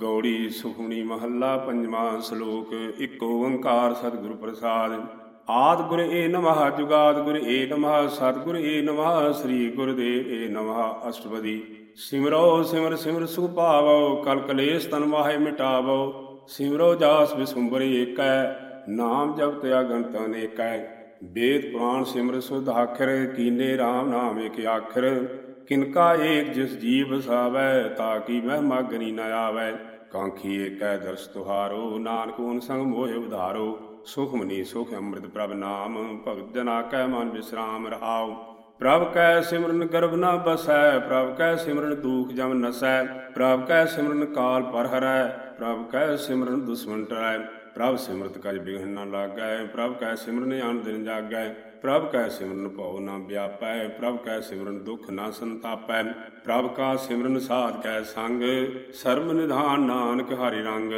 ਗੌੜੀ ਸੁਖਣੀ ਮਹੱਲਾ, ਪੰਜਵਾਂ ਸ਼ਲੋਕ, ਇੱਕ ਓੰਕਾਰ ਸਤਿਗੁਰ ਪ੍ਰਸਾਦ। ਆਦ ਗੁਰ ਏ ਨਮః, ਜੁਗਾਦ ਗੁਰ ਏ ਨਮః, ਸਤਿਗੁਰ ਏ ਨਮঃ, ਸ੍ਰੀ ਗੁਰਦੇਵ ਏ ਨਮঃ, ਅਸ਼ਟਪਦੀ। ਸਿਮਰੋ, ਸਿਮਰ ਸਿਮਰ ਸੁਖ ਭਾਵੋ, ਕਲ ਕਲੇਸ਼ ਤਨ ਮਾਹੇ ਮਿਟਾਵੋ। ਸਿਮਰੋ ਜਾਸ ਵਿਸੁੰਬਰ ਏਕੈ, ਨਾਮ ਜਪਤ ਅਗੰਤ ਅਨੇਕੈ ਵੇਦ ਪੁਰਾਣ ਸਿਮਰ ਸੁਧ ਆਖਰ, ਕੀਨੇ RAM ਨਾਮ ਏਕ ਆਖਰ। ਕਿਨਕਾ ਏਕ ਜਿਸ ਜੀਵ ਵਸਾਵੈ ਤਾਂ ਕੀ ਮਹਿਮਾ ਗਨੀ ਨ ਆਵੈ। ਕਾਂਖੀ ਏਕੈ ਦਰਸ ਤੁਹਾਰੋ, ਨਾਨਕ ਓਨ ਸੰਗ ਮੋਹਿ ਉਧਾਰੋ। ਸੁਖ ਸੁਖ ਅੰਮ੍ਰਿਤ ਪ੍ਰਭ ਨਾਮ, ਭਗਤ ਜਨਾ ਕੈ ਮਨ ਵਿਸਰਾਮ ਰਹਾਉ। ਪ੍ਰਭ ਕੈ ਸਿਮਰਨ ਗਰਭ ਨਾ ਬਸੈ, ਪ੍ਰਭ ਕੈ ਸਿਮਰਨ ਦੂਖ ਜਮ ਨਸੈ। ਪ੍ਰਭ ਕੈ ਸਿਮਰਨ ਕਾਲ ਪਰ ਹਰੈ ਪ੍ਰਭ ਕੈ ਸਿਮਰਨ ਦੁਸ਼ਮਨ ਟਰੈ। ਪ੍ਰਭ ਸਿਮਰਤ ਕਜ ਬਿਘਨ ਨ ਲਾਗੈ, ਪ੍ਰਭ ਕੈ ਸਿਮਰਨ ਆਨ ਦਿਨ ਜਾਗੈ। ਪ੍ਰਭ ਕੈ ਸਿਮਰਨ ਭਉ ਨਾ ਵਿਆਪੈ, ਪ੍ਰਭ ਕੈ ਸਿਮਰਨ ਦੁਖ ਨਾ ਸੰਤਾਪੈ, ਪ੍ਰਭ ਕਾ ਸਿਮਰਨ ਸਾਧ ਕੈ ਸੰਗ ਸਰਮ ਨਿਧਾਨ ਨਾਨਕ ਹਰਿ ਰੰਗ।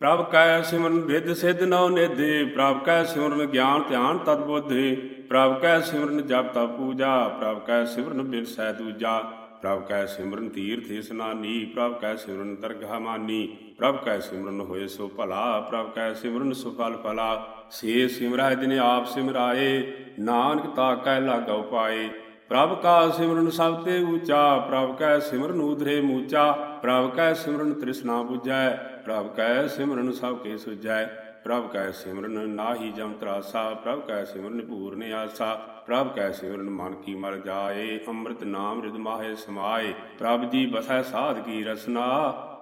ਪ੍ਰਭ ਕੈ ਸਿਮਰਨ ਵਿਦ ਸਿਧ ਨਉ ਨਿਧੇ, ਪ੍ਰਭ ਕੈ ਸਿਮਰਨ ਗਿਆਨ ਧਿਆਨ ਤਤ ਬੁੱਧੀ, ਪ੍ਰਭ ਕੈ ਸਿਮਰਨ ਜਪ ਤਪ ਪੂਜਾ, ਪ੍ਰਭ ਕੈ ਸਿਮਰਨ ਬਿਰਸੈ ਦੂਜਾ। ਪ੍ਰਭ ਕੈ ਸਿਮਰਨ ਤੀਰਥ ਇਸਨਾਨੀ ਪ੍ਰਭ ਕੈ ਸਿਮਰਨ ਦਰਗਾਹ ਮਾਨੀ, ਪ੍ਰਭ ਕੈ ਸਿਮਰਨ ਹੋਏ ਸੋ ਭਲਾ, ਪ੍ਰਭ ਕੈ ਸਿਮਰਨ ਸੁਫਲ ਫਲਾ ਸੇ ਸਿਮਰੈ ਜਿਨੇ ਆਪ ਸਿਮਰਾਏ, ਨਾਨਕ ਤਾ ਕੈ ਲਾਗਉ ਪਾਏ ਪ੍ਰਭ ਕਾ ਸਿਮਰਨ ਸਭ ਤੇ ਊਚਾ ਪ੍ਰਭ ਕੈ ਸਿਮਰਨ ਉਧਰੇ ਮੂਚਾ, ਪ੍ਰਭ ਕੈ ਸਿਮਰਨ ਤ੍ਰਿਸ਼ਨਾ 부ਜੈ ਪ੍ਰਭ ਕੈ ਸਿਮਰਨ ਸਭ ਕੇ ਸੁਜੈ ਪ੍ਰਭ ਕੈ ਸਿਮਰਨ ਨਾਹੀ ਜਮ ਤਰਾਸਾ, ਪ੍ਰਭ ਕੈ ਸਿਮਰਨ ਪੂਰਨ ਆਸਾ ਪ੍ਰਭ ਕੈ ਸਿਮਰਨ ਮਨ ਕੀ ਮਰ ਜਾਏ, ਅੰਮ੍ਰਿਤ ਨਾਮ ਰਿਦ ਮਾਹੇ ਸਮਾਏ, ਪ੍ਰਭ ਜੀ ਬਸੈ ਸਾਧ ਕੀ ਰਸਨਾ,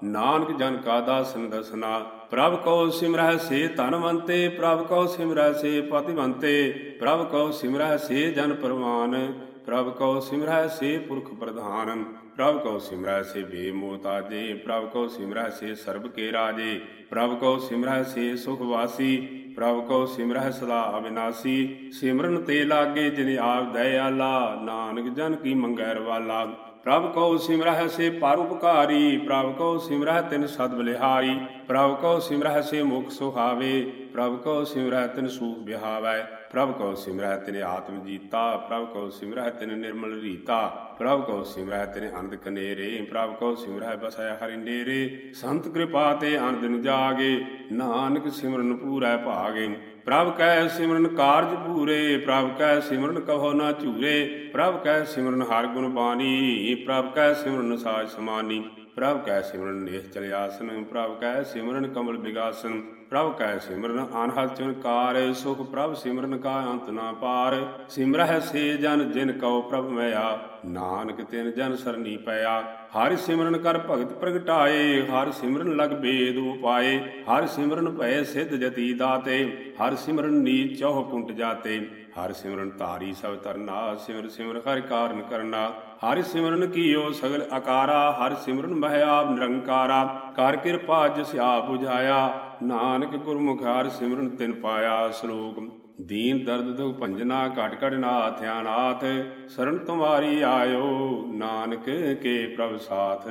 ਨਾਨਕ ਜਨ ਕਾ ਦਾਸਨ ਦਸਨਾ, ਪ੍ਰਭ ਕੋ ਸਿਮਰਹਿ ਸੇ ਧਨਵੰਤੇ ਪ੍ਰਭ ਕੋ ਸਿਮਰਹਿ ਸੇ ਪਤਿਵੰਤੇ ਪ੍ਰਭ ਕੋ ਸਿਮਰਹਿ ਸੇ ਜਨ ਪਰਵਾਨ, ਪ੍ਰਭ ਕਉ ਸਿਮਰੈ ਸੇ ਪੁਰਖ ਪ੍ਰਧਾਨ। ਪ੍ਰਭ ਕਉ ਸਿਮਰੈ ਸੇ ਬੇਮੋਤਾਜੇ ਪ੍ਰਭ ਕਉ ਸਿਮਰੈ ਸੇ ਸਰਬ ਕੇ ਰਾਜੇ, ਪ੍ਰਭ ਕਉ ਸਿਮਰੈ ਸੇ ਸੁਖ ਵਾਸੀ, ਪ੍ਰਭ ਕਉ ਸਿਮਰੈ ਸਦਾ ਅਵਿਨਾਸੀ, ਸਿਮਰਨ ਤੇ ਲਾਗੇ ਜਿਨ ਆਪ ਦਇਆਲਾ, ਨਾਨਕ ਜਨ ਕੀ ਮੰਗੈ ਰਵਾਲਾ। ਪ੍ਰਭ ਕਉ ਸਿਮਰਹਿ ਸੇ ਪਰਉਪਕਾਰੀ ਪ੍ਰਭ ਕਉ ਸਿਮਰਹਿ ਤਿਨ ਸਦ ਬਲਿਹਾਰੀ ਪ੍ਰਭ ਕਉ ਸਿਮਰਹਿ ਸੇ ਮੁਖ ਸੁਹਾਵੇ, ਪ੍ਰਭ ਕਉ ਸਿਮਰਹਿ ਤਿਨ ਸੂਖ ਬਿਹਾਵੈ। ਪ੍ਰਭ ਕਉ ਸਿਮਰਹਿ ਤਿਨ ਆਤਮ ਜੀਤਾ, ਪ੍ਰਭ ਕਉ ਸਿਮਰਹਿ ਤਿਨ ਨਿਰਮਲ ਰੀਤਾ, ਪ੍ਰਭ ਕਉ ਸਿਮਰਹਿ ਤਿਨ ਅਨੰਦ ਕਨੇਰੇ, ਪ੍ਰਭ ਕਉ ਸਿਮਰਹਿ ਬਸੈ ਹਰਿ ਨੇਰੇ, ਸੰਤ ਕਿਰਪਾ ਤੇ ਅਨੰਦਨ ਜਾਗੇ, ਨਾਨਕ ਸਿਮਰਨ ਪੂਰੈ ਭਾਗੇ, ਪ੍ਰਭ ਕੈ ਸਿਮਰਨ ਕਾਰਜ ਪੂਰੇ, ਪ੍ਰਭ ਕੈ ਸਿਮਰਨ ਕਹੋ ਨਾ ਝੂਰੇ, ਪ੍ਰਭ ਕੈ ਸਿਮਰਨ ਹਰ ਗੁਣ ਬਾਣੀ, ਪ੍ਰਭ ਕੈ ਸਿਮਰਨ ਸਾਜ ਸਮਾਨੀ, ਪ੍ਰਭ ਕੈ ਸਿਮਰਨ ਨੇਹ ਚਲ ਆਸਨ, ਪ੍ਰਭ ਕੈ ਸਿਮਰਨ ਕਮਲ ਵਿਗਾਸਨ ਪ੍ਰਭ ਕੈ ਸਿਮਰਨ ਅਨਹਦ ਚਨਕਾਰ ਸੁਖ ਪ੍ਰਭ ਸਿਮਰਨ ਕਾ ਅੰਤ ਨਾ ਪਾਰ। ਸਿਮਰਹਿ ਸੇ ਜਨ, ਜਿਨ ਕਉ ਪ੍ਰਭ ਮਿਆ ਨਾਨਕ ਤਿਨ ਜਨ ਸਰਨੀ ਪਿਆ। ਹਰਿ ਸਿਮਰਨ ਕਰ ਭਗਤ ਪ੍ਰਗਟਾਏ, ਹਰਿ ਸਿਮਰਨ ਲਗ ਬੇਦ ਉਪਾਏ। ਹਰਿ ਸਿਮਰਨ ਭੈ ਸਿਧ ਜਤੀ ਦਾਤੇ, ਹਰਿ ਸਿਮਰਨ ਨੀਚ ਚੌਹ ਕੁੰਟ ਜਾਤੇ। ਹਰਿ ਸਿਮਰਨ ਧਾਰੀ ਸਭ ਤਰਨਾ ਸਿਮਰ ਸਿਮਰ ਹਰਿ ਕਾਰਨ ਕਰਨਾ। ਹਰਿ ਸਿਮਰਨ ਕੀਓ ਸਗਲ ਆਕਾਰਾ ਹਰਿ ਸਿਮਰਨ ਮਹਿ ਆਪ ਨਿਰੰਕਾਰਾ। ਕਰ ਕਿਰਪਾ ਜਿਸ ਆਪ 부ਝਾਇਆ ਨਾਨਕ ਗੁਰਮੁਖ ਸਿਮਰਨ ਤਿਨ ਪਾਇਆ ਸ਼ਲੋਕ। ਦੀਨ ਦਰਦ ਦੁਖ ਭੰਜਨਾ ਘਟ ਘਟ ਨਾਥ ਆਨਾਥ ਸਰਨ ਤੁਮਾਰੀ ਆਇਓ ਨਾਨਕ ਕੇ ਪ੍ਰਭ ਸਾਥ।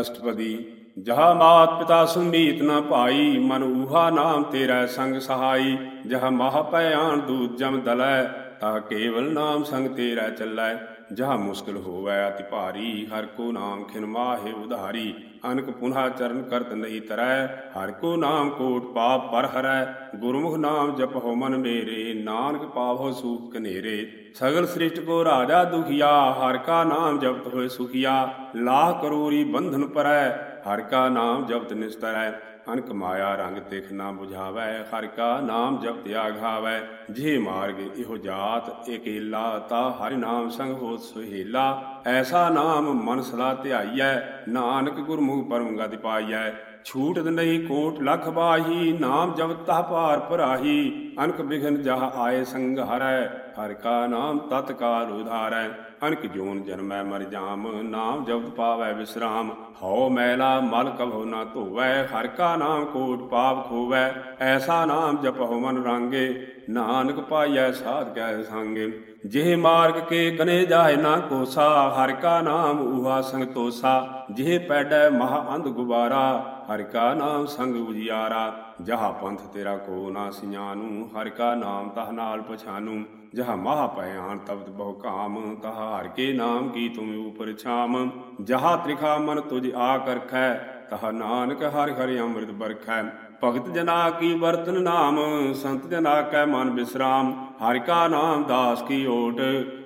ਅਸ਼ਟਪਦੀ, ਜਹਾ ਮਾਤ ਪਿਤਾ ਸੁਮੀਤ ਨਾ ਭਾਈ, ਮਨ ਊਹਾ ਨਾਮ ਤੇਰਾ ਸੰਗ ਸਹਾਈ। ਜਹ ਮਹਾ ਪੈ ਦੂਤ ਜਮ ਦਲੈ, ਤਾ ਕੇਵਲ ਨਾਮ ਸੰਗ ਤੇਰਾ ਚੱਲੈ। ਜਹ ਮੁਸ਼ਕਿਲ ਹੋਵੈ ਅਤਿ ਭਾਰੀ, ਹਰ ਕੋ ਨਾਮ ਖਿਨ ਮਾਹੇ ਉਧਾਰੀ। ਅਨਕ ਪੁਨਹਾ ਚਰਨ ਕਰਤ ਨਹੀਂ ਤਰੈ, ਹਰ ਕੋ ਨਾਮ ਕੋਟ ਪਾਪ ਪਰ ਹਰੈ। ਗੁਰਮੁਖ ਨਾਮ ਜਪਹੁ ਮਨ ਮੇਰੇ, ਨਾਨਕ ਪਾਵਹੁ ਸੂਖ ਕਨੇਰੇ। ਸਗਲ ਸ੍ਰਿਸ਼ਟ ਕੋ ਰਾਜਾ ਦੁਖੀਆ, ਹਰ ਕਾ ਨਾਮ ਜਪਤ ਹੋਏ ਸੁਖੀਆ। ਲਾਹ ਕਰੋਰੀ ਬੰਧਨ ਪਰੈ, ਹਰ ਕਾ ਨਾਮ ਜਪਤ ਨਿਸਤਰੈ। ਅਨਕ ਮਾਇਆ ਰੰਗ ਤਿਖ ਨਾ 부ਝਾਵੈ ਹਰ ਕਾ ਨਾਮ ਜਪਤ ਆਘਾਵੈ। ਜੇ ਮਾਰਗ ਇਹੋ ਜਾਤ, ਇਕੇਲਾ ਤਾ ਹਰਿ ਨਾਮ ਸੰਗ ਹੋਤ ਸੁਹੇਲਾ। ਐਸਾ ਨਾਮ ਮਨ ਸਦਾ ਧਿਆਈਐ, ਨਾਨਕ ਗੁਰਮੁਖ ਪਰਮ ਗਤਿ ਪਾਈਐ। ਛੂਟ ਨਹੀਂ ਕੋਟ ਲਖ ਬਾਹੀ, ਨਾਮ ਜਪਤ ਤਾ ਭਾਰ ਭਰਾਹੀ, ਅਨਕ ਬਿਘਨ ਜਹ ਆਏ ਸੰਗ ਹਰੈ, ਹਰਿ ਕਾ ਨਾਮ ਤਤਕਾਲ ਉਧਾਰੈ। ਅਨਕ ਜੋਨ ਜਨਮੈ ਮਰ ਜਾਮ, ਨਾਮ ਜਪਤ ਪਾਵੈ ਵਿਸਰਾਮ। ਹਉ ਮੈਲਾ ਮਲ ਕਭਉ ਨਾ ਧੋਵੈ, ਹਰ ਕਾ ਨਾਮ ਕੋਟ ਪਾਪ ਖੋਵੈ। ਐਸਾ ਨਾਮ ਜਪਹੁ ਮਨ ਰਾਂਗੇ, ਨਾਨਕ ਪਾਈਐ ਸਾਧ ਕੈ ਸੰਗੇ। ਜਿਹ ਮਾਰਗ ਕੇ ਗਨੇ ਜਾਏ ਨਾ ਕੋਸਾ, ਹਰ ਕਾ ਨਾਮ ਉਹਾ ਸੰਗ ਤੋਸਾ ਜਿਹ ਪੈਡੈ ਮਹਾ ਅੰਧ ਗੁਬਾਰਾ, ਹਰਿ ਕਾ ਨਾਮ ਸੰਗ ਉਜਿਆਰਾ। ਜਹਾ ਪੰਥ ਤੇਰਾ ਕੋ ਨਾ ਸਿਆਨੂ ਹਰਿ ਕਾ ਨਾਮ ਤਹ ਨਾਲ ਪਛਾਨੂ ਜਹ ਮਹਾ ਭਿਆਨ ਤਬਤ ਬਹੁ ਕਾਮ, ਤਹ ਹਰਿ ਕੇ ਨਾਮ ਕੀ ਤੁਮ ਉਪਰ ਛਾਮ। ਜਹਾ ਤ੍ਰਿਖਾ ਮਨ ਤੁਜ ਆ ਕਰਖੈ, ਤਹ ਨਾਨਕ ਹਰਿ ਹਰਿ ਅੰਮ੍ਰਿਤ ਬਰਖੈ। ਭਗਤ ਜਨਾ ਕੀ ਵਰਤਨ ਨਾਮ, ਸੰਤ ਜਨਾ ਕੈ ਮਨ ਬਿਸਰਾਮ। ਹਰਿ ਕਾ ਨਾਮ ਦਾਸ ਕੀ ਓਟ,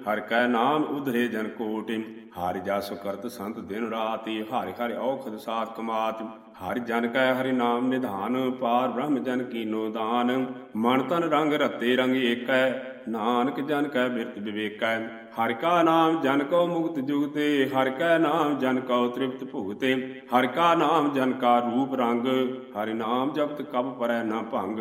ਹਰਿ ਕੈ ਨਾਮ ਉਧਰੇ ਜਨ ਕੋਟਿ। ਹਰਿ ਜਸ ਕਰਤ ਸੰਤ ਦਿਨ ਰਾਤੀ ਹਰਿ ਹਰਿ ਔਖਦ ਸਾਥ ਕਮਾਤ। ਹਰਿ ਜਨ ਕੈ ਹਰਿ ਨਾਮ ਨਿਧਾਨ, ਪਾਰ ਬ੍ਰਹਮ ਜਨ ਕੀਨੋ ਦਾਨ। ਮਨ ਤਨ ਰੰਗ ਰਤੇ ਰੰਗ ਏਕੈ, ਨਾਨਕ ਜਨ ਕੈ ਬਿਰਤ ਵਿਵੇਕੈ। ਹਰਿ ਕਾ ਨਾਮ ਜਨ ਕੋ ਮੁਕਤ ਜੁਗਤੇ, ਹਰਿ ਕਾ ਨਾਮ ਜਨ ਕੋ ਤ੍ਰਿਪਤ ਭੁਗਤੇ, ਹਰਿ ਕਾ ਨਾਮ ਜਨ ਕਾ ਰੂਪ ਰੰਗ, ਹਰਿ ਨਾਮ ਜਪਤ ਕਬ ਪਰੈ ਨਾ ਭੰਗ,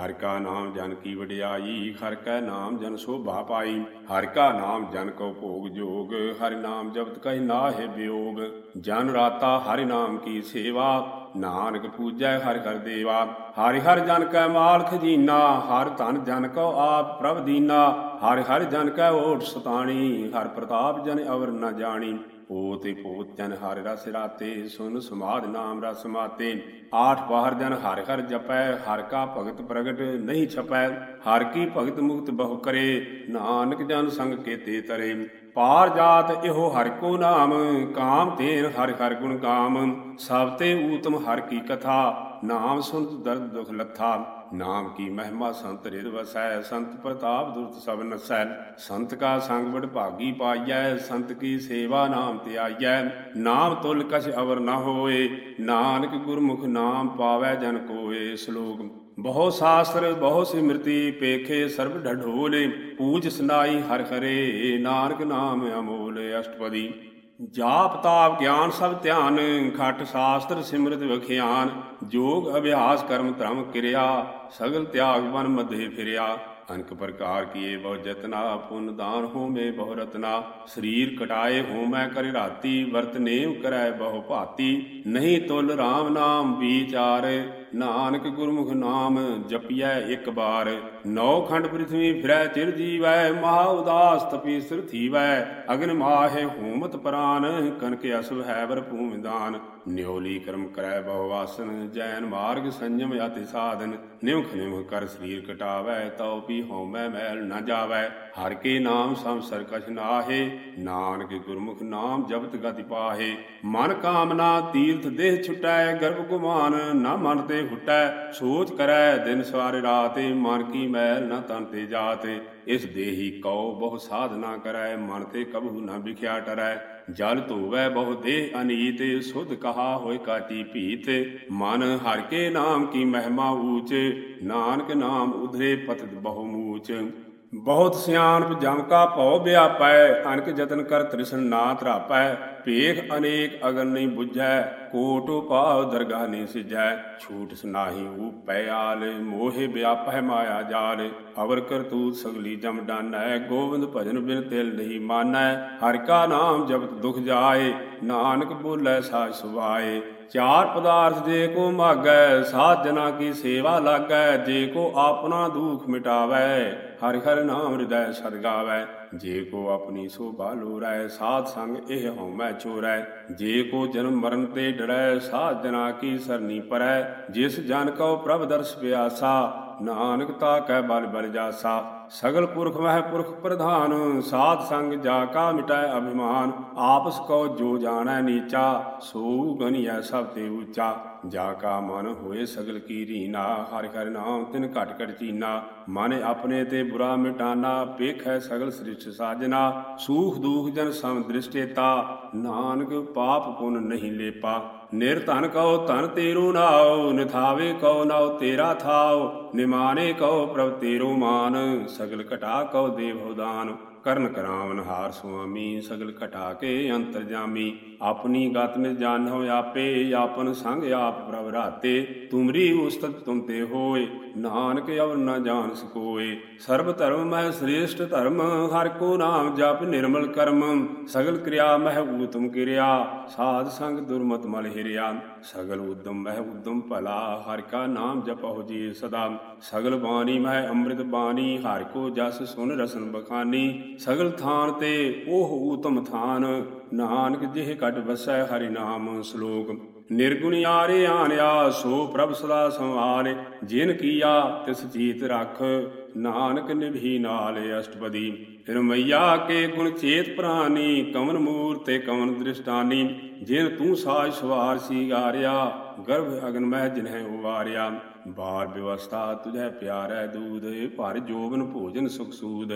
ਹਰਿ ਕਾ ਨਾਮ ਜਨ ਕੀ ਵਡਿਆਈ, ਹਰਿ ਕਾ ਨਾਮ ਜਨ ਸੋਭਾ ਪਾਈ, ਹਰਿ ਕਾ ਨਾਮ ਜਨ ਕੋ ਭੋਗ ਜੋਗ, ਹਰਿ ਨਾਮ ਜਪਤ ਕਹੀ ਨਾਹਿ ਬਿਯੋਗ, ਜਨ ਰਾਤਾ ਹਰਿ ਨਾਮ ਕੀ ਸੇਵਾ, ਨਾਨਕ ਪੂਜੈ ਹਰਿ ਹਰਿ ਦੇਵਾ, ਹਰਿ ਹਰਿ ਜਨ ਕੈ ਮਾਲ ਖਜੀਨਾ ਹਰਿ ਧਨ ਜਨ ਕੋ ਆਪ ਪ੍ਰਭ ਦੀਨਾ ਹਰਿ ਹਰਿ ਜਨ ਕੈ ਓਟ ਸਤਾਣੀ, ਹਰ ਪ੍ਰਤਾਪ ਜਨ ਅਵਰ ਨ ਜਾਣੀ। ਪੋਤੇ ਪੋਤ ਜਨ ਹਰਿ ਰਸ ਰਾਤੇ, ਸੁਨ ਸਮਾਦ ਨਾਮ ਰਸ ਮਾਤੇ। ਆਠ ਬਾਹਰ ਜਨ ਹਰਿ ਹਰਿ ਜਪੈ, ਹਰ ਕਾ ਭਗਤ ਪ੍ਰਗਟ ਨਹੀਂ ਛਪੈ। ਹਰ ਕੀ ਭਗਤ ਮੁਕਤ ਬਹੁ ਕਰੇ, ਨਾਨਕ ਜਨ ਸੰਗ ਕੇਤੇ ਤਰੇ। ਪਾਰ ਜਾਤ ਇਹੋ ਹਰਿ ਕੋ ਨਾਮ, ਕਾਮ ਤੇਨ ਹਰਿ ਹਰਿ ਗੁਣ ਕਾਮ। ਸਭ ਤੇ ਊਤਮ ਹਰਿ ਕੀ ਕਥਾ, ਨਾਮ ਸੁਨਤ ਦਰਦ ਦੁਖ ਲੱਥਾ। ਨਾਮ ਕੀ ਮਹਿਮਾ ਸੰਤ ਰਿਦ ਵਸੈ, ਸੰਤ ਪ੍ਰਤਾਪ ਦੁਰਤ ਸਭ ਨਸੈ। ਸੰਤ ਕਾ ਸੰਗ ਬੜ ਭਾਗੀ ਪਾਈਐ, ਸੰਤ ਕੀ ਸੇਵਾ ਨਾਮ ਤੇ ਨਾਮ ਤੁਲ ਕਛ ਅਵਰ ਨ ਹੋਏ, ਨਾਨਕ ਗੁਰਮੁਖ ਨਾਮ ਪਾਵੈ ਜਨ ਕੋਏ। ਸ਼ਲੋਕ, ਬਹੁ ਸ਼ਾਸਤਰ, ਬਹੁ ਸਿਮਰਤੀ ਪੇਖੇ ਸਰਬ ਢਢੋਲੇ, ਪੂਜ ਸੁਨਾਈ ਹਰ ਹਰੇ, ਨਾਨਕ ਨਾਮ ਅਮੋਲ ਅਸ਼ਟਪਦੀ। ਜਾਪ ਤਾਪ ਗਿਆਨ ਸਭ ਧਿਆਨ, ਖਟ ਸ਼ਾਸਤਰ ਸਿਮਰਤ ਵਖਿਆਨ, ਜੋਗ ਅਭਿਆਸ ਕਰਮ ਧਰਮ ਕਿਰਿਆ, ਸਗਲ ਤਿਆਗ ਮਨ ਮਧੇ ਫਿਰਿਆ। ਅਨਕ ਪ੍ਰਕਾਰ ਕੀਏ ਬਹੁ ਜਤਨਾ ਪੁੰਨ ਦਾਨ ਹੋਮੇ ਬਹੁ ਰਤਨਾ, ਸਰੀਰ ਕਟਾਏ ਹੋਮੈ ਕਰਿ ਰਾਤੀ, ਵਰਤ ਨੇਮ ਕਰੈ ਬਹੁ ਭਾਤੀ, ਨਹੀਂ ਤੁਲ RAM ਨਾਮ ਵਿਚਾਰ। ਨਾਨਕ ਗੁਰਮੁਖ ਨਾਮ ਜਪਿਐ ਇੱਕ ਬਾਰ ਨੌ ਖੰਡ ਪ੍ਰਿਥਵੀ ਫਿਰੈ ਚਿਰ ਜੀਵੈ, ਮਹਾ ਉਦਾਸ ਤਪੀ ਸਿਰ ਥੀਵੈ। ਅਗਨ ਮਾਹੇ ਹੋਮਤ ਪ੍ਰਾਨ ਕਨਕ ਅਸਵ ਹੈ ਵਰ ਭੂਮਿਦਾਨ ਨਿਉਲੀ ਕਰਮ ਕਰੈ ਬਹੁ ਵਾਸਨ ਜੈਨ ਮਾਰਗ ਸੰਜਮ ਅਤਿ ਸਾਧਨ ਨਿਮਖ ਨਿਮਖ ਕਰ ਸਰੀਰ ਕਟਾਵੈ, ਤਉ ਪੀ ਹਉਮੈ ਮੈਲ ਨ ਜਾਵੈ। ਹਰ ਕੇ ਨਾਮ ਸਮ ਸਰਕਸ਼ ਨਾਹੇ, ਨਾਨਕ ਗੁਰਮੁਖ ਨਾਮ ਜਪਤ ਗਤਿ ਪਾਹੇ। ਮਨ ਕਾਮਨਾ ਤੀਰਥ ਦੇਹ ਛੁਟੈ, ਗਰਭ ਗੁਮਾਨ ਨਾ ਮਨ ਤੇ ਹੁਟੈ। ਸੋਚ ਕਰੈ ਦਿਨ ਸਵਾਰੇ ਰਾਤੇ, ਮਨ ਕੀ ਮੈਲ ਨ ਤਨ ਤੇ ਜਾਤੇ। ਇਸ ਦੇਹੀ ਕਉ ਬਹੁ ਸਾਧਨਾ ਕਰੈ, ਮਨ ਤੇ ਕਬੂ ਨਾ ਵਿਖਿਆ ਟਰੈ। ਜਲ ਧੋਵੈ ਬਹੁ ਦੇਹ ਅਨੀਤ, ਸੁਧ ਕਹਾ ਹੋਇ ਕਾਟੀ ਭੀਤ। ਮਨ ਹਰ ਕੇ ਨਾਮ ਕੀ ਮਹਿਮਾ ਊਚ, ਨਾਨਕ ਨਾਮ ਉਧਰੇ ਪਤਿਤ ਬਹੁ ਮੂਚ। ਬਹੁਤ ਸਿਆਣਪ ਜਮ ਕਾ ਭਉ ਵਿਆਪੈ ਅਨਕ ਜਤਨ ਕਰ ਤ੍ਰਿਸ਼ਨ ਨਾ ਧਰਾਪੈ। ਭੇਖ ਅਨੇਕ ਅਗਨ ਨਹੀਂ 부ਝੈ ਕੋਟ ਪਾਉ ਦਰਗਾਹ ਨਹੀਂ ਸਿਜੈ। ਛੂਟ ਸੁਨਾਹੀ ਊਪੈ ਆਲ, ਮੋਹਿ ਵਿਆਪੈ ਮਾਇਆ ਜਾਲ। ਅਵਰ ਕਰਤੂਤ ਸਗਲੀ ਜਮ ਡਾਨੈ ਗੋਬਿੰਦ ਭਜਨ ਬਿਨ ਤਿਲ ਨਹੀਂ ਮਾਨੈ। ਹਰਿ ਕਾ ਨਾਮ ਜਪਤ ਦੁਖ ਜਾਏ, ਨਾਨਕ ਬੋਲੇ ਸਾਜ ਸੁਭਾਏ। ਚਾਰ ਪਦਾਰਥ ਜੇ ਕੋ ਮਾਗੈ ਸਾਧ ਕੀ ਸੇਵਾ ਲਾਗੈ, ਜੇ ਕੋ ਆਪਣਾ ਦੁਖ ਮਿਟਾਵੈ ਹਰਿ ਹਰਿ ਨਾਮ ਹਿਰਦੈ ਸਦਗਾਵੈ ਜੇ ਕੋ ਆਪਣੀ ਸੋਭਾ ਲੋਰੈ ਸਾਧ ਸੰਗ ਇਹ ਹਉਮੈ ਚੋਰੈ। ਜੇ ਕੋ ਜਨਮ ਮਰਨ ਤੇ ਡਰੈ ਸਾਧ ਜਨਾ ਕੀ ਸਰਨੀ ਪਰੈ। ਜਿਸ ਜਨ ਕਉ ਪ੍ਰਭ ਦਰਸ ਪਿਆਸਾ, ਨਾਨਕ ਤਾ ਕੈ ਬਲ ਬਲ ਜਾਸਾ। ਸਗਲ ਪੁਰਖ ਮਹਿ ਪੁਰਖ ਪ੍ਰਧਾਨ, ਸਾਧ ਸੰਗ ਜਾ ਕਾ ਮਿਟੈ ਅਭਿਮਾਨ। ਆਪਸ ਕੋ ਜੋ ਜਾਣੈ ਨੀਚਾ, ਸੋ ਗਨਿਐ ਸਭ ਤੇ ਉੱਚਾ। ਜਾ ਕਾ ਮਨ ਹੋਏ ਸਗਲ ਕੀ ਰੀਨਾ ਹਰਿ ਹਰਿ ਨਾਮ ਤਿਨ ਘਟ ਘਟ ਚੀਨਾ। ਮਨ ਆਪਣੇ ਤੇ ਬੁਰਾ ਮਿਟਾਨਾ, ਪੇਖੈ ਸਗਲ ਸ੍ਰਿਸ਼ਟ ਸਾਜਨਾ। ਸੂਖ ਦੂਖ ਜਨ ਸਮ ਦ੍ਰਿਸ਼ਟੇਤਾ, ਨਾਨਕ ਪਾਪ ਪੁਨ ਨਹੀਂ ਲੇਪਾ। ਨਿਰਧਨ ਕਉ ਧਨ ਤੇਰੂ ਨਾਉ ਨਿਥਾਵੇ ਕਉ ਨਾਉ ਤੇਰਾ ਥਾਉ ਨਿਮਾਨੇ ਕਉ ਪ੍ਰਭ ਤੇਰੂ ਮਾਨ, ਸਗਲ ਘਟਾ ਕਉ ਦੇਵ ਦਾਨ ਕਰਨ ਕਰਾਵਨ ਹਾਰ ਸੁਆਮੀ, ਸਗਲ ਘਟਾ ਕੇ ਅੰਤਰ ਜਾਮੀ। ਆਪਣੀ ਗਤ ਮਿ ਜਾਣੋ ਆਪੇ, ਆਪਨ ਸੰਗ ਆਪ ਪ੍ਰਭ ਰਾਤੇ। ਤੁਮਰੀ ਉਸਤਤ ਤੁਮ ਤੇ ਹੋਏ, ਨਾਨਕ ਅਵਰ ਨ ਜਾਣ ਸਕੋਏ। ਸਰਬ ਧਰਮ ਮਹਿ ਸ੍ਰੇਸ਼ਟ ਧਰਮ, ਹਰ ਕੋ ਨਾਮ ਜਪ ਨਿਰਮਲ ਕਰਮ। ਸਗਲ ਕਿਰਿਆ ਮਹਿ ਊਤਮ ਕਿਰਿਆ, ਸਾਧ ਸੰਗ ਦੁਰਮਤ ਮਲ ਹਿਰਿਆ। ਸਗਲ ਉਦਮ ਮਹਿ ਉਦਮ ਭਲਾ, ਹਰ ਕਾ ਨਾਮ ਜਪਹੁ ਜੀ ਸਦਾ। ਸਗਲ ਬਾਣੀ ਮਹਿ ਅੰਮ੍ਰਿਤ ਬਾਣੀ, ਹਰ ਕੋ ਜਸ ਸੁਨ ਰਸਨ ਬਖਾਨੀ। ਸਗਲ ਥਾਨ ਤੇ ਉਹ ਊਤਮ ਥਾਨ, ਨਾਨਕ ਜਿਹ ਘਟ ਵਸੈ ਹਰਿ ਨਾਮ ਸ਼ਲੋਕ। ਨਿਰਗੁਣ ਆਰੇ ਆਣਿਆ ਸੋ ਪ੍ਰਭ ਸਦਾ ਸੰਵਾਰੇ ਜਿਨ ਕੀਆ ਤਿਸ ਜੀਤ ਰਖ, ਨਾਨਕ ਨਿਭੀ ਨਾਲ ਅਸ਼ਟਪਦੀ। ਰਮਈਆ ਕੇ ਗੁਣ ਚੇਤ ਪ੍ਰਾਨੀ, ਕਵਨ ਮੂਰਤੇ ਕਵਨ ਦ੍ਰਿਸ਼ਟਾਨੀ। ਜੇ ਤੂੰ ਸਾਜ ਸਵਾਰ ਸੀ ਗਾਰਿਆ ਗਰਭ ਅਗਨ ਮਹਿ ਜਿਨਹਿ ਉਵਾਰਿਆ। ਬਾਰ ਵਿਵਸਥਾ ਤੁਝੈ ਪਿਆਰੈ ਦੂਧ ਭਰ ਜੋਬਨ ਭੋਜਨ ਸੁਖ ਸੂਦ।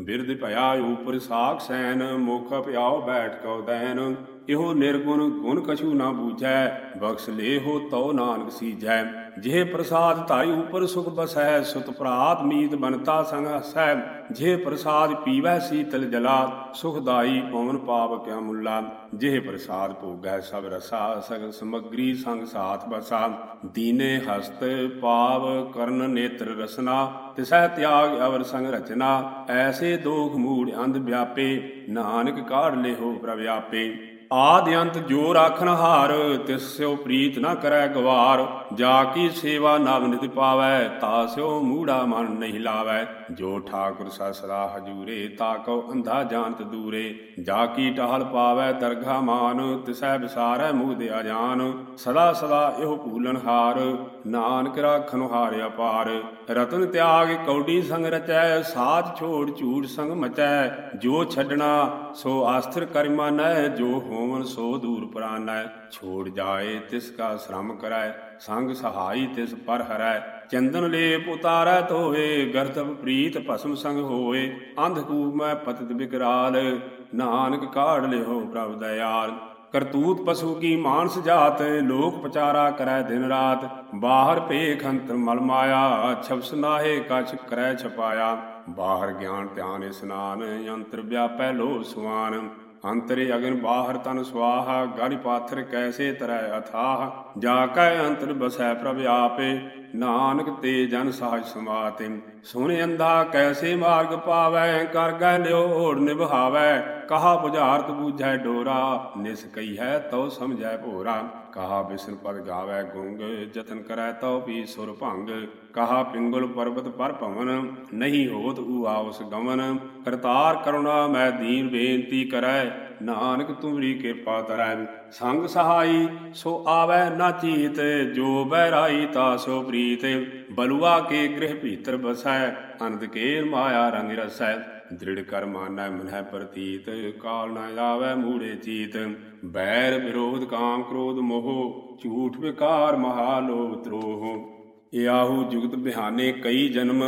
ਬਿਰਧ ਭਇਆ ਉਪਰ ਸਾਖ ਸੈਨ, ਮੁਖ ਪਿਆਉ ਬੈਠ ਕਉ ਦੈਨ। ਇਹੋ ਨਿਰਗੁਣ ਗੁਣ ਕਛੂ ਨਾ ਬੂਝੈ, ਬਖਸ਼ ਲੇਹੋ ਤਉ ਨਾਨਕ ਸੀਜੈ। ਜਿਹ ਪ੍ਰਸਾਦ ਧਾਰੀ ਉਪਰ ਸੁਖ ਬਸੈ, ਸੁਤ ਪ੍ਰਾਤ ਮੀਤ ਬਨਤਾ ਸੰਗ ਹਸੈ। ਜਿਹ ਪ੍ਰਸਾਦ ਪੀਵੈ ਸੀਤਲ ਜਲਾ ਸੁਖਦਾਈ ਪਵਨ ਪਾਪ ਕਿਆ ਮੁੱਲਾ। ਜਿਹ ਪ੍ਰਸਾਦ ਭੋਗੈ ਸਭ ਰਸਾ, ਸਗਲ ਸਮਗਰੀ ਸੰਗ ਸਾਥ ਬਸਾ। ਦੀਨੇ ਹਸਤ ਪਾਵ ਕਰਨ ਨੇਤਰ ਰਸਨਾ, ਤਿਸੈ ਤਿਆਗ ਅਵਰ ਸੰਗ ਰਚਨਾ। ਐਸੇ ਦੋਖ ਮੂੜ ਅੰਧ ਵਿਆਪੇ, ਨਾਨਕ ਕਾੜ ਲਿਹੋ ਪ੍ਰਵਿਆਪੇ ਆਦ ਅੰਤ ਜੋ ਰਾਖਨ ਹਾਰ, ਤਿਸ ਸਿਓ ਪ੍ਰੀਤ ਨਾ ਕਰੈ ਗਵਾਰ। ਜਾ ਕੀ ਸੇਵਾ ਨਵ ਨਿਤ ਪਾਵੈ, ਤਾ ਸਿਓ ਮੂੜਾ ਮਨ ਨਹੀਂ ਲਾਵੈ। ਜੋ ਠਾਕੁਰ ਸਾ ਸਦਾ ਹਜੂਰੇ, ਤਾ ਕਉ ਅੰਧਾ ਜਾਣਤ ਦੂਰੇ। ਜਾ ਕੀ ਟਹਲ ਪਾਵੈ ਦਰਗਾ ਮਾਨ, ਤਿਸੈ ਵਿਸਾਰੈ ਮੂਹ ਅਜਾਨ ਸਦਾ ਸਦਾ ਇਹੋ ਭੂਲਨ ਹਾਰ, ਨਾਨਕ ਰਾਖਨ ਹਾਰਿਆ ਪਾਰ ਰਤਨ ਤਿਆਗ ਕੌਡੀ ਸੰਗ ਰਚੈ, ਸਾਥ ਛੋੜ ਝੂਠ ਸੰਗ ਮਚੈ। ਜੋ ਛੱਡਣਾ, ਸੋ ਆਸਥਿਰ ਕਰਿ ਮਾਨੈ ਜੋ ਹੋ ਹੋਵਨ ਸੋ ਦੂਰ ਪ੍ਰਾਨੈ, ਛੋੜ ਜਾਏ ਤਿਸ ਕਾ ਸ਼ਰਮ ਕਰੈ, ਸੰਗ ਸਹਾਈ ਤਿਸ ਪਰ ਹਰੈ। ਚੰਦਨ ਲੇਪ ਉਤਾਰੈ ਤੋਏ ਗਰਤਬ ਪ੍ਰੀਤ ਭਸਮ ਸੰਗ ਹੋਏ। ਅੰਧ ਮੈਂ ਪਤਿਤ ਬਿਕਰਾਲ, ਨਾਨਕ ਕਾੜ ਲਿਓ ਪ੍ਰਭ ਦਇਆਲ। ਕਰਤੂਤ ਪਸ਼ੂ ਕੀ ਮਾਨਸ ਜਾਤ, ਲੋਕ ਪਚਾਰਾ ਕਰੈ ਦਿਨ ਰਾਤ। ਬਾਹਰ ਭੇਖ ਅੰਤਰ ਮਲ ਮਾਇਆ ਛਪਸ ਨਾਹੇ ਕਛ ਕਰੈ ਛਪਾਇਆ। ਬਾਹਰ ਗਿਆਨ ਧਿਆਨ ਇਸਨਾਨ ਯੰਤਰ ਵਿਆਪੈ ਲੋ ਸੁਆਨ। ਅੰਤਰੇ ਅਗਨ ਬਾਹਰ ਤਨ ਸਵਾਹਾ ਗੜਿ ਪਾਥਰ ਕੈਸੇ ਤਰੈ ਅਥਾਹ। ਜਾ ਕੈ ਅੰਤਰ ਬਸੈ ਪ੍ਰਭ ਆਪੇ, ਨਾਨਕ ਤੇ ਜਨ ਸਾਜ ਸਮਾਤੇ। ਸੁਣ ਅੰਧਾ ਕੈਸੇ ਮਾਰਗ ਪਾਵੈ, ਕਰ ਗਹਿ ਲਿਓ ਓੜ ਨਿਭਾਵੈ। ਕਹਾ ਬੁਝਾਰਤ ਬੂਝੈ ਡੋਰਾ, ਨਿਸ ਕਈ ਹੈ ਤਉ ਸਮਝੈ ਭੋਰਾ। ਕਹਾ ਬਿਸਨ ਪਦ ਗਾਵੈ ਗੁੰਗ, ਜਤਨ ਕਰੈ ਤਉ ਪੀ ਸੁਰ ਭੰਗ। ਕਹਾ ਪਿੰਗਲ ਪਰਬਤ ਪਰ ਭਵਨ, ਨਹੀਂ ਹੋਤ ਊ ਗਮਨ ਕਰਤਾਰ ਕਰੁਣਾ ਮੈਂ ਦੀਨ ਬੇਨਤੀ ਕਰੈ, ਨਾਨਕ ਤੁਮਰੀ ਕਿਰਪਾ ਤਰੈ। ਸੰਗ ਸਹਾਈ, ਸੋ ਆਵੈ ਨਾ ਚੀਤ, ਜੋ ਬਹਿਰਾਈ ਤਾ ਸੋ ਪ੍ਰੀਤ। ਬਲੁਆ ਕੇ ਗ੍ਰਹਿ ਭੀਤਰ ਬਸੈ, ਅਨੰਦ ਕੇ ਮਾਇਆ ਰੰਗ ਰਸੈ। ਦ੍ਰਿੜ ਕਰ ਮਾਨੈ ਮਨੈ ਪ੍ਰਤੀਤ, ਕਾਲ ਨਾ ਆਵੈ ਮੂੜੇ ਚੀਤ। ਬੈਰ ਵਿਰੋਧ ਕਾਮ ਕ੍ਰੋਧ ਮੋਹ, ਝੂਠ ਵਿਕਾਰ ਮਹਾ ਲੋਭ ਤ੍ਰੋਹ ਇਆਹੂ ਜੁਗਤ ਬਿਹਾਨੇ ਕਈ ਜਨਮ।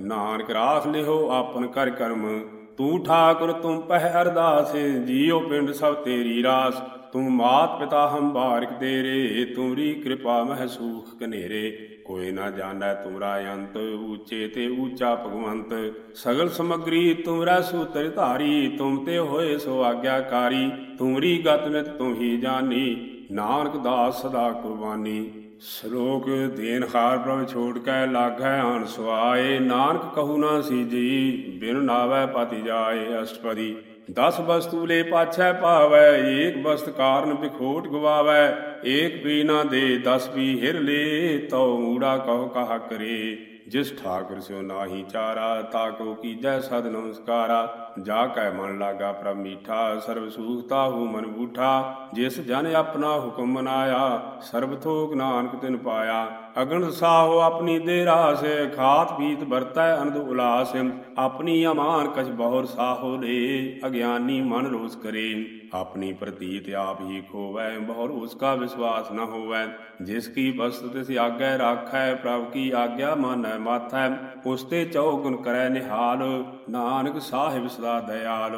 ਨਾਨਕ ਰਾਸ ਲਿਹੋ ਆਪਨ ਕਰ ਕਰਮ। ਤੂੰ ਠਾਕੁਰ, ਤੂੰ ਪਹਿ ਅਰਦਾਸ, ਜੀਉ ਪਿੰਡ ਸਭ ਤੇਰੀ ਰਾਸ। ਤੂੰ ਮਾਤ ਪਿਤਾ ਹਮ ਬਾਰਿਕ ਤੇਰੇ ਤੁਮਰੀ ਕਿਰਪਾ ਮਹਿ ਸੂਖ ਕਨੇਰੇ। ਕੋਈ ਨਾ ਜਾਣੈ ਤੁਮਰਾ ਅੰਤ ਊਚੇ ਤੇ ਊਚਾ ਭਗਵੰਤ। ਸਗਲ ਸਮਗਰੀ ਤੁਮਰਾ ਸੂਤਰ ਧਾਰੀ, ਤੁਮ ਤੇ ਹੋਏ ਸੋ ਆਗਿਆਕਾਰੀ। ਤੁਮਰੀ ਗਤ ਨਿਤ ਤੂੰ ਹੀ ਜਾਣੀ ਨਾਨਕ ਦਾਸ ਸਦਾ ਕੁਰਬਾਨੀ। ਸ਼ਲੋਕ ਦੇਨਹਾਰ ਪ੍ਰਭ ਛੋੜ ਕੇ ਲਾਗੈ ਆਣ ਸੁਆਏ, ਨਾਨਕ ਕਹੂ ਨਾ ਸੀਜੀ, ਬਿਨ ਨਾਵੈ ਪਤੀ ਜਾਏ ਅਸ਼ਟਪਦੀ। ਦਸ ਵਸਤੂ ਲੈ ਪਾਛੈ ਪਾਵੈ ਏਕ ਵਸਤ ਕਾਰਨ ਬਿਖੋਟ ਗਵਾਵੈ, ਏਕ ਵੀ ਨਾ ਦੇ, ਦਸ ਵੀ ਹਿਰ ਲੇ, ਤਉ ਮੂੜਾ ਕਹੋ ਕਹਾ ਕਰੇ। ਜਿਸ ਠਾਕੁਰ ਸਿਓ ਨਾਹੀ ਚਾਰਾ, ਤਾ ਕੋ ਕੀਜੈ ਸਦ ਨਮਸਕਾਰਾ। ਜਾ ਕੈ ਮਨ ਲਾਗਾ ਪ੍ਰਭ ਮੀਠਾ, ਸਰਬ ਸੂਖਤਾ ਹੂ ਮਨ ਬੂਠਾ। ਜਿਸ ਜਨ ਆਪਣਾ ਹੁਕਮ ਮਨਾਇਆ, ਸਰਬ ਥੋਕ ਨਾਨਕ ਤਿਨ ਪਾਇਆ। ਅਗਨ ਸਾਹੋ ਆਪਣੀ ਦੇ ਰਾਸ ਖਾਤ ਪੀਤ ਵਰਤੈ ਅਨੰਦ ਉਲਾਸ ਆਪਣੀ ਅਮਾਨ ਕਛ ਬਹੁਰ ਸਾਹੋ ਲੇ, ਅਗਿਆਨੀ ਮਨ ਰੋਸ ਕਰੇ। ਆਪਣੀ ਪ੍ਰਤੀਤ ਆਪ ਹੀ ਖੋਵੈ, ਬਹੁਰ ਉਸਕਾ ਵਿਸ਼ਵਾਸ ਨ ਹੋਵੈ। ਜਿਸ ਕੀ ਬਸਤ ਤਿਸ ਆਗੈ ਰਾਖੈ, ਪ੍ਰਭ ਕੀ ਆਗਿਆ ਮਾਨੈ ਮਾਥੈ। ਉਸਤੇ ਚੌਗੁਣ ਕਰੈ ਨਿਹਾਲ। ਨਾਨਕ ਸਾਹਿਬ ਸਦਾ ਦਇਆਲ।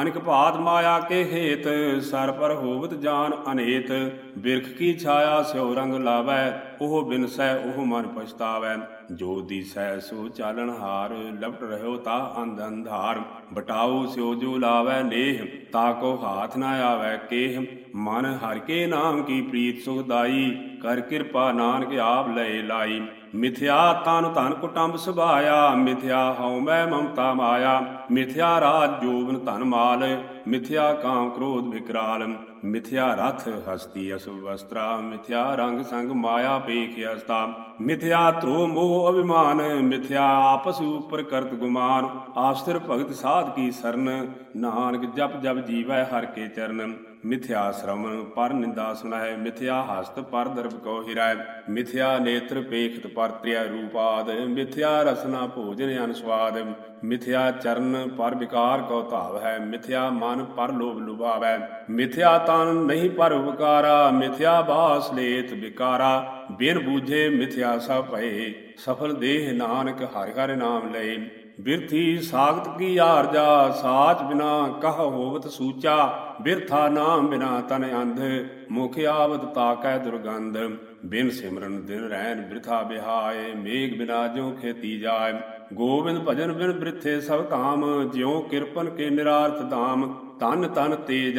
ਅਨਕ ਭਾਤ ਮਾਇਆ ਕੇ ਹੇਤ, ਸਰ ਪਰ ਹੋਵਤ ਜਾਨ ਅਨੇਤ। ਬਿਰਖ ਕੀ ਛਾਇਆ ਸਿਉ ਰੰਗ ਲਾਵੈ, ਉਹ ਬਿਨਸੈ ਉਹ ਮਨ ਪਛਤਾਵੈ। ਜੋ ਦੀਸੈ ਸੋ ਚਾਲਣ ਹਾਰ, ਲਪਟ ਰਹਿਓ ਤਾ ਅੰਧ ਅੰਧਾਰ। ਬਟਾਉ ਸਿਉ ਜੋ ਲਾਵੈ ਨੇਹ, ਤਾ ਕੋ ਹਾਥ ਨਾ ਆਵੈ ਕੇਹ। ਮਨ ਹਰ ਕੇ ਨਾਮ ਕੀ ਪ੍ਰੀਤ ਸੁਖਦਾਈ ਕਰ ਕਿਰਪਾ ਨਾਨਕ ਆਪ ਲੈ ਲਾਈ। ਮਿਥਿਆ ਤਨ ਧਨ ਕੁਟੰਬ ਸੁਭਾਇਆ, ਮਿਥਿਆ ਹਉ ਮੈਂ ਮਮਤਾ ਮਾਇਆ। ਮਿਥਿਆ ਰਾਜ ਜੋਬਨ ਧਨ ਮਾਲ ਮਿਥਿਆ ਕਾਮ ਕ੍ਰੋਧ ਵਿਕਰਾਲ, ਮਿਥਿਆ ਰਥ ਹਸਤੀ ਅਸੁ ਵਸਤਰਾ, ਮਿਥਿਆ ਰੰਗ ਸੰਗ ਮਾਇਆ ਪੇਖ ਅਸਤਾ, ਮਿਥਿਆ ਤ੍ਰੋ ਮੋਹ ਅਭਿਮਾਨ, ਮਿਥਿਆ ਆਪਸ ਉਪਰ ਕਰਤ ਗੁਮਾਨ, ਆਸਤਰ ਭਗਤ ਸਾਧ ਕੀ ਸਰਨ, ਨਾਨਕ ਜਪ ਜਪ ਜੀਵੈ ਹਰ ਕੇ ਚਰਨ। ਮਿਥਿਆ ਸ਼ਰਮਨ ਪਰ ਨਿੰਦਾ ਸੁਣਾਏ ਮਿਥਿਆ ਹਸਤ ਪਰ ਦਰਬ ਕੋ ਹਿਰਾਏ ਮਿਥਿਆ ਨੇਤਰ ਪੇਖਤ ਪਰ ਤ੍ਰਿਆ ਰੂਪਾਦ, ਮਿਥਿਆ ਰਸਨਾ ਭੋਜਨ ਅਨਸਵਾਦ, ਮਿਥਿਆ ਚਰਨ ਪਰ ਵਿਕਾਰ ਕੋ ਧਾਵ ਹੈ ਮਿਥਿਆ ਮਨ ਪਰ ਲੋਭ ਲੁਭਾਵੈ ਮਿਥਿਆ ਤਨ ਨਹੀਂ ਪਰ ਉਪਕਾਰਾ, ਮਿਥਿਆ ਬਾਸ ਲੇਤ ਵਿਕਾਰਾ, ਬਿਨ ਬੂਝੇ ਮਿਥਿਆ ਸਭ ਭਏ, ਸਫਲ ਦੇਹ ਨਾਨਕ ਹਰਿ ਹਰਿ ਨਾਮ ਲਏ, ਬਿਰਥੀ ਸਾਖਤ ਕੀ ਆਰਜਾ ਸਾਚ ਬਿਨਾ ਕਹ ਹੋਵਤ ਸੂਚਾ ਬਿਰਥਾ ਨਾਮ ਬਿਨਾ ਤਨ ਅੰਧ, ਮੁਖ ਆਵਤ ਤਾਕੈ ਦੁਰਗੰਧ। ਬਿਨ ਸਿਮਰਨ ਦਿਨ ਰਹਿਣ ਬਿਰਥਾ ਬਿਹਾਏ, ਮੇਘ ਬਿਨਾ ਜੋ ਖੇਤੀ ਜਾਏ। ਗੋਬਿੰਦ ਭਜਨ ਬਿਨ ਬ੍ਰਿਥੇ ਸਭ ਕਾਮ ਜਿਉ ਕਿਰਪਨ ਕੇ ਨਿਰਾਰਥ ਧਾਮ। ਤਨ ਤਨ ਤੇ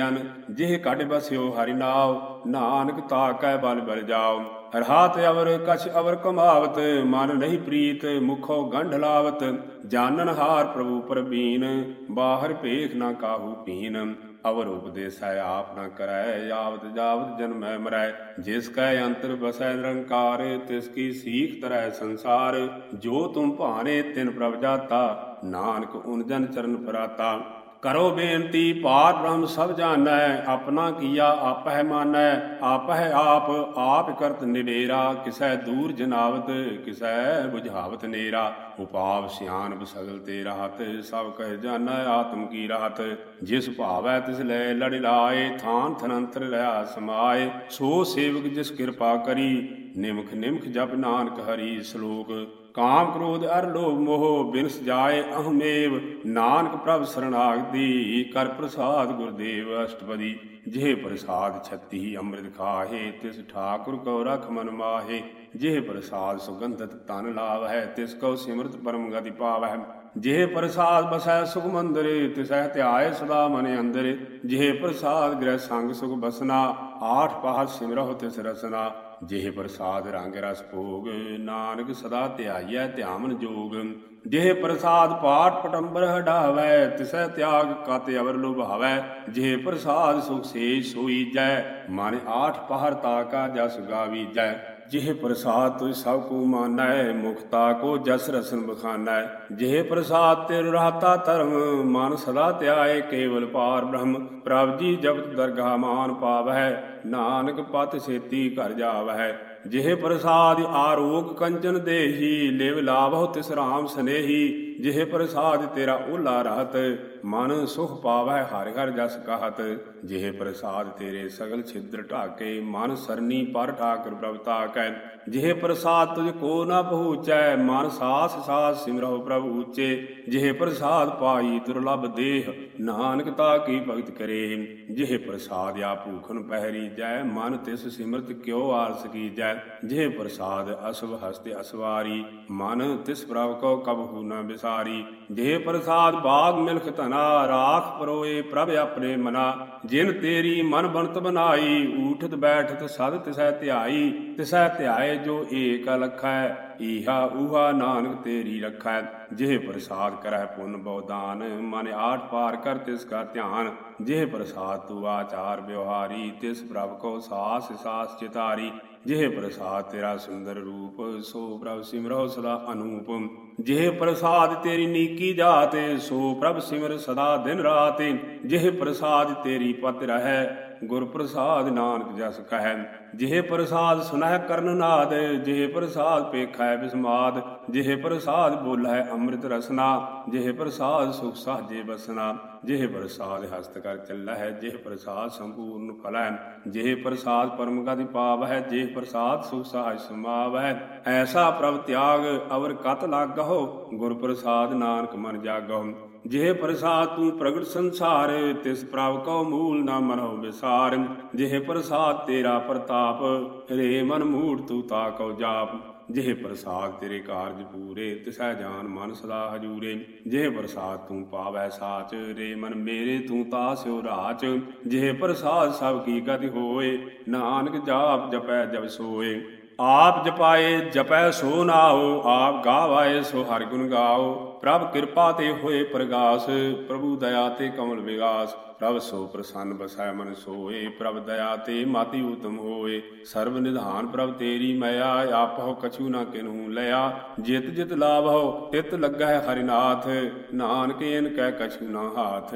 ਜਿਹ ਕੱਢ ਬਸਿਓ ਹਰਿ ਨਾਉ। ਨਾਨਕ ਤਾਕੈ ਬਲ ਬਲ ਜਾਓ ਰਹਾਤ ਅਵਰ ਕਛ ਅਵਰ ਕਮਾਵਤ, ਮਨ ਨਹੀਂ ਪ੍ਰੀਤ ਮੁਖੋ ਗੰਢ ਲਾਵਤ। ਜਾਨਨ ਹਾਰ ਪ੍ਰਭੂ ਪ੍ਰਬੀਨ, ਬਾਹਰ ਭੇਖ ਨਾ ਕਾਹੂ ਪੀਨ। ਅਵਰ ਉਪਦੇਸੈ ਆਪ ਨਾ ਕਰੈ ਆਵਤ ਜਾਵਤ ਜਨਮੈ ਮਰੈ। ਜਿਸ ਕੈ ਅੰਤਰ ਬਸੈ ਨਿਰੰਕਾਰ, ਤਿਸ ਕੀ ਸੀਖ ਤਰੈ ਸੰਸਾਰ। ਜੋ ਤੁਮ ਭਾਣੇ ਤਿਨ ਪ੍ਰਭ ਜਾਤਾ, ਨਾਨਕ ਉਨ ਜਨ ਚਰਨ ਪਰਾਤਾ ਕਰੋ ਬੇਨਤੀ ਪਾਰ ਬ੍ਰਹਮ ਸਭ ਜਾਣੈ, ਆਪਣਾ ਕੀਆ ਆਪਹਿ ਮਾਨੈ, ਆਪਹਿ ਆਪ ਆਪ ਕਰਤ ਨਿਬੇਰਾ ਕਿਸੈ ਦੂਰ ਜਨਾਵਤ, ਕਿਸੈ 부ਝਾਵਤ ਨੇਰਾ, ਉਪਾਵ ਸਿਆਨ ਬਸਗਲ ਤੇ ਰਹਤ, ਸਭ ਕਹਿ ਜਾਣੈ ਆਤਮ ਕੀ ਰਹਤ, ਜਿਸ ਭਾਵੈ ਤਿਸ ਲੈ ਲੜ ਲਾਏ, ਥਾਨ ਥਨੰਤਰ ਲਿਆ ਸਮਾਏ, ਸੋ ਸੇਵਕ ਜਿਸ ਕਿਰਪਾ ਕਰੀ, ਨਿਮਖ ਨਿਮਖ ਜਪ ਨਾਨਕ ਹਰੀ ਸ਼ਲੋਕ ਕਾਮ ਕ੍ਰੋਧ ਅਰ ਲੋਭ ਮੋਹ ਬਿਨਸ ਜਾਏ ਅਹਮੇਵ। ਨਾਨਕ ਪ੍ਰਭ ਸਰਣਾਗਤੀ ਕਰ ਪ੍ਰਸਾਦ ਗੁਰਦੇਵ ਅਸ਼ਟਪਦੀ। ਜਿਹ ਪ੍ਰਸਾਦ ਛਤੀ ਅੰਮ੍ਰਿਤ ਖਾਹੇ, ਤਿਸ ਠਾਕੁਰ ਕੋ ਰਖ ਮਨ ਮਾਹੇ। ਜਿਹ ਪ੍ਰਸਾਦ ਸੁਗੰਧਤ ਤਨ ਲਾਵ ਹੈ ਤਿਸ ਕੋ ਸਿਮਰਤ ਪਰਮ ਗਤੀ ਪਾਵੈ ਜਿਹ ਪ੍ਰਸਾਦ ਬਸੈ ਸੁਖ ਮੰਦਰੇ, ਤਿਸਹਿ ਧਿਆਏ ਸਦਾ ਮਨ ਅੰਦਰੇ। ਜਿਹ ਪ੍ਰਸਾਦ ਗ੍ਰਹਿ ਸੰਗ ਸੁਖ ਬਸਨਾ, ਆਠ ਪਾਹ ਸਿਮਰਹੁ ਤਿਸ ਰਸਨਾ। ਜਿਹ ਪ੍ਰਸਾਦ ਰੰਗ ਰਸ ਭੋਗ, ਨਾਨਕ ਸਦਾ ਧਿਆਈਐ ਧਿਆਮਨ ਜੋਗ। ਜਿਹ ਪ੍ਰਸਾਦ ਪਾਠ ਪਟੰਬਰ ਹਡਾਵੈ ਤਿਸੈ ਤਿਆਗ ਕਤ ਅਵਰ ਲੁਭਾਵੈ। ਜਿਹ ਪ੍ਰਸਾਦ ਸੁਖ ਸੇ ਸੋਈ ਜੈ ਮਨ ਆਠ ਪਹਰ ਤਾਕਾ ਜਸ ਗਾਵੀਜੈ। ਜਿਹ ਪ੍ਰਸਾਦ ਤੁਝ ਸਭ ਕੋ ਮਾਨੈ ਮੁਖਤਾ ਕੋ ਜਸ ਰਸਨ ਬਖਾਨਾ। ਬਖਾਨੈ ਜਿਹ ਪ੍ਰਸਾਦ ਤੇ ਰਹਤਾ ਧਰਮ, ਮਨ ਸਦਾ ਧਿਆਏ ਕੇਵਲ ਪਾਰ ਬ੍ਰਹਮ। ਪ੍ਰਭ ਜੀ ਜਪਤ ਦਰਗਾ ਮਾਨ ਪਾਵੈ ਨਾਨਕ ਪਤ ਸੇਤੀ ਘਰ ਜਾਵੈ ਜਿਹੇ ਪ੍ਰਸਾਦ ਆਰੋਗ ਕੰਚਨ ਦੇਹੀ, ਲਿਵ ਲਾਭੋ ਤਿਸ ਰਾਮ ਸਨੇਹੀ, ਜਿਹੇ ਪ੍ਰਸਾਦ ਤੇਰਾ ਓਲਾ ਰਹਤ, ਮਨ ਸੁਖ ਪਾਵੈ ਹਰਿ ਹਰਿ ਜਸ ਕਹਤ, ਜਿਹੇ ਪ੍ਰਸਾਦ ਤੇਰੇ ਸਗਲ ਛਿਦਰ ਢਾਕੇ, ਮਨ ਸਰਨੀ ਪਰ ਠਾਕੁਰ ਪ੍ਰਭ ਤਾਕੈ, ਜਿਹੇ ਪ੍ਰਸਾਦ ਤੁਝ ਕੋ ਨਾ ਪਹੁੰਚੈ, ਮਨ ਸਾਸ ਸਾਸ ਸਿਮਰਹੁ ਪ੍ਰਭ ਉੱਚੇ ਜਿਹੇ ਪ੍ਰਸਾਦ ਪਾਈ ਦੁਰਲਭ ਦੇਹ, ਨਾਨਕ ਤਾ ਕੀ ਭਗਤ ਕਰੇ, ਜਿਹੇ ਪ੍ਰਸਾਦ ਆ ਭੂਖਨ ਪਹਿਰੀ ਜੈ, ਮਨ ਤਿਸ ਸਿਮਰਤ ਕਿਉ ਆਲਸ ਕੀਜੈ ਜਿਹ ਪ੍ਰਸਾਦ ਅਸਵ ਹਸਤੇ ਅਸਵਾਰੀ, ਮਨ ਤਿਸ ਪ੍ਰਭ ਕੋ ਕਬਹੂ ਨ ਵਿਸਾਰੀ। ਜਿਹ ਪ੍ਰਸਾਦ ਬਾਗ ਮਿਲਖ ਧਨਾ, ਰਾਖ ਪਰੋਏ ਪ੍ਰਭ ਆਪਣੇ ਮਨਾ। ਜਿਨ ਤੇਰੀ ਮਨ ਬਣਤ ਬਨਾਈ, ਊਠਤ ਬੈਠਤ ਸਦ ਤਿਸੈ ਧਿਆਈ। ਤਿਸੈ ਧਿਆਏ ਜੋ ਏਕ ਲਖੈ, ਈਹਾ ਊਹਾ ਨਾਨਕ ਤੇਰੀ ਰਖੈ। ਜਿਹ ਪ੍ਰਸਾਦ ਕਰੈ ਪੁੰਨ ਬਉਦਾਨ ਮਨ ਆਠ ਪਾਰ ਕਰ ਤਿਸ ਕਾ ਧਿਆਨ। ਜਿਹ ਪ੍ਰਸਾਦ ਤੂ ਆਚਾਰ ਵਿਵਹਾਰੀ, ਤਿਸ ਪ੍ਰਭ ਕੋ ਸਾਸ ਸਾਸ ਚਿਤਾਰੀ। ਜਿਹ ਪ੍ਰਸਾਦ ਤੇਰਾ ਸੁੰਦਰ ਰੂਪ, ਸੋ ਪ੍ਰਭ ਸਿਮਰੋ ਸਦਾ ਅਨੂਪ। ਜਿਹ ਪ੍ਰਸਾਦ ਤੇਰੀ ਨੀਕੀ ਜਾਤ ਸੋ ਪ੍ਰਭ ਸਿਮਰ ਸਦਾ ਦਿਨ ਰਾਤ ਜਿਹ ਪ੍ਰਸਾਦ ਤੇਰੀ ਪਤ ਰਹੈ ਗੁਰ ਪ੍ਰਸਾਦ ਨਾਨਕ ਜਸ ਕਹੈ। ਜਿਹੇ ਪ੍ਰਸਾਦ ਸੁਨਹਿ ਕਰਨ ਨਾਦ, ਜਿਹੇ ਪ੍ਰਸਾਦ ਪੇਖੈ ਬਿਸਮਾਦ, ਜਿਹ ਪ੍ਰਸਾਦ ਬੋਲੈ ਅੰਮ੍ਰਿਤ ਰਸਨਾ, ਜਿਹੇ ਪ੍ਰਸਾਦ ਸੁਖ ਸਾਜੇ ਬਸਨਾ, ਜਿਹੇ ਪ੍ਰਸਾਦ ਹਸਤ ਕਰ ਚੱਲ ਹੈ ਜਿਹੇ ਪ੍ਰਸਾਦ ਸੰਪੂਰਨ ਫਲੈ ਜਿਹੇ ਪ੍ਰਸਾਦ ਪਰਮ ਗਤਿ ਪਾਵੈ ਜਿਹ ਪ੍ਰਸਾਦ ਸੁਖ ਸਾਜ ਸਮਾਵੈ ਐਸਾ ਪ੍ਰਭ ਤਿਆਗ ਅਵਰ ਕਤ ਲਾਗਹੁ ਗੁਰ ਪ੍ਰਸਾਦ ਨਾਨਕ ਮਨ ਜਾਗਹੁ। ਜਿਹ ਪ੍ਰਸਾਦ ਤੂੰ ਪ੍ਰਗਟ ਸੰਸਾਰ, ਤਿਸ ਪ੍ਰਭ ਕਉ ਮੂਲ ਨਾ ਮਨੋ ਵਿਸਾਰ। ਜਿਹ ਪ੍ਰਸਾਦ ਤੇਰਾ ਪ੍ਰਤਾਪ, ਰੇ ਮਨ ਮੂੜ ਤੂੰ ਤਾ ਕਉ ਜਾਪ। ਜਿਹ ਪ੍ਰਸਾਦ ਤੇਰੇ ਕਾਰਜ ਪੂਰੇ, ਤਿਸੈ ਜਾਨ ਮਨ ਸਦਾ ਹਜੂਰੇ। ਜਿਹ ਪ੍ਰਸਾਦ ਤੂੰ ਪਾਵੈ ਸਾਚ, ਰੇ ਮਨ ਮੇਰੇ ਤੂੰ ਤਾਸਿਓ ਰਾਚ। ਜਿਹ ਪ੍ਰਸਾਦ ਸਭ ਕੀ ਗਤਿ ਹੋਏ, ਨਾਨਕ ਜਾਪ ਜਪੈ ਜਬ ਸੋਏ। ਆਪ ਜਪਾਏ, ਜਪੈ ਸੋ ਨਾਉ, ਆਪ ਗਾਵਾਏ ਸੋ ਹਰਿ ਗੁਣ ਗਾਓ ਪ੍ਰਭ ਕਿਰਪਾ ਤੇ ਹੋਏ ਪ੍ਰਗਾਸ, ਪ੍ਰਭੂ ਦਇਆ ਤੇ ਕਮਲ ਵਿਗਾਸ। ਪ੍ਰਭ ਸੋ ਪ੍ਰਸੰਨ ਬਸੈ ਮਨ ਸੋਏ, ਪ੍ਰਭ ਦਇਆ ਤੇ ਮਾਤੀ ਉਤਮ ਹੋਏ। ਸਰਬ ਨਿਧਾਨ ਪ੍ਰਭ ਤੇਰੀ ਮਇਆ, ਆਪਹੁ ਕਛੂ ਨਾ ਕਿਨਹੂ ਲਿਆ। ਜਿਤ ਜਿਤ ਲਾਭ ਹੋ ਤਿਤ ਲੱਗਾ ਹਰਿਨਾਥ। ਨਾਨਕ ਇਨ ਕਹਿ ਕਛੂ ਨਾ ਹਾਥ।